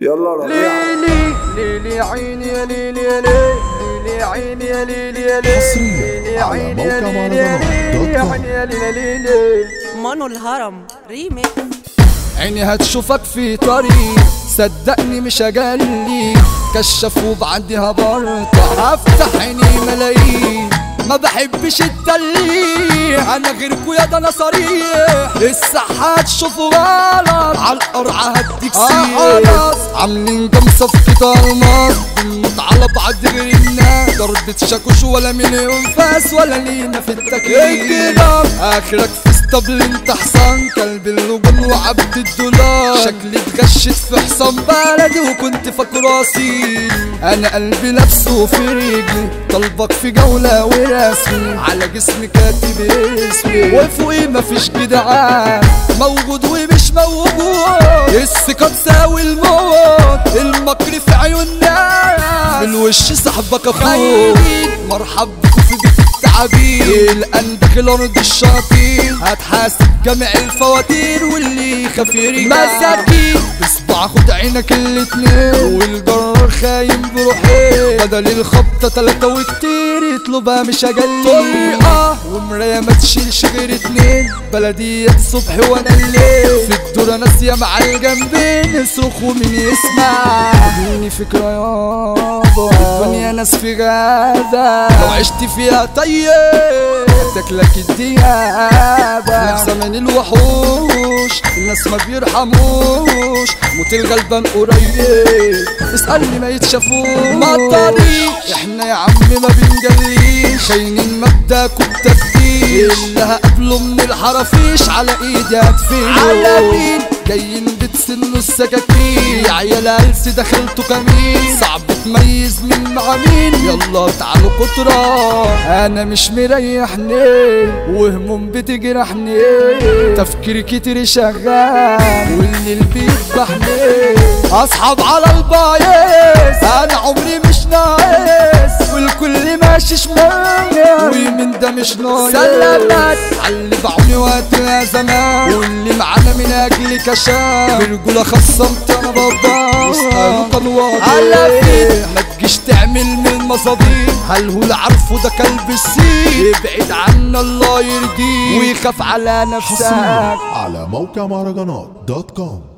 يلا ربيع. ليلي ليلي عيني يا ليلي يا ليلي عيني يا ليلي يا ليلي. عيني يا ليلي يا ليلي. عيني يا ليلي يا ليلي. مانو الهرم؟ ريميكس عيني هتشوفك في طريق. صدقني مش هجلي كشف وبعديها برطة هفتح عيني ملايين. ما بحبش التلقيح أنا غيركوا يا ده أنا صريح. الصح هتشوفوا غلط. على القرعة هديك سيح عاملين كام صفقة الماس بنموت على بعض غير الناس ضربة شاكوش ولا مليون فاس ولا لينا في التكليف آخرك في اسطبل انت حصان. كلب اللجون وعبد الدولار. شكلي اتغشت في حصان بلدي وكنت فاكره أصيل. أنا قلبي لابسه في رجلي. طلبك في جولة ورسمي. على جسمي كاتب اسمي. وفوقي مفيش جدعان. موجود ومش موجود. الثقة تساوي الموت المكر في عيون ناس بالوش صاحبك أخوك؟ مرحب بكم في بيت التعابير الان داخل ارض الشاطئ هتحاسب جميع الفواتير واللي يخاف يرجع مساكين. بصبع خد عينك الاتنين. والجرار خايم بروحين بدل الخبطة تلاتة وكتير يطلبها مش أجل طريقة ومراية ما تشيلش غير اتنين. بلدية الصبح وأنا الليل. في الدورة ناسية مع الجنبين يصرخ ومين يسمع. اديني فكرة يابا الدنيا ناس في غابة. لو عشت فيها طيب تاكلك الديابة. نفسها من الوحوش الناس ما بيرحموش. موت الغلبان قريب اسألني ما يتشافوش. مطري إحنا يا عم ما بنجليش. خاينين مبدأك والتفتيش اللي هقابله من الحرافيش على ايدي هتفيله على مين؟ جايين بتسنوا السكاكين. يا عيال هلس دخلتوا كمين. صعب تميز مين مع مين. يلا تعالوا كترة أنا مش مريحني. وهموم بتجرحني. تفكير كتير شغال. والليل بيذبحني أصحاب على البايس. أنا عمري مش ناقص. والكل ماشي شمال. مش ناقص سلامات. علي بعوني وقت يا زمان. واللي معانا من أجل كشاف. برجولة خصمت أنا بابا. اسألوا قنوات على فين ما تجيش تعمل من المصابيح هل هو عارفه ده كلب السيل ابعد عنا الله يرضيه ويخاف على نفسك. على موقع مهرجانات دوت كوم.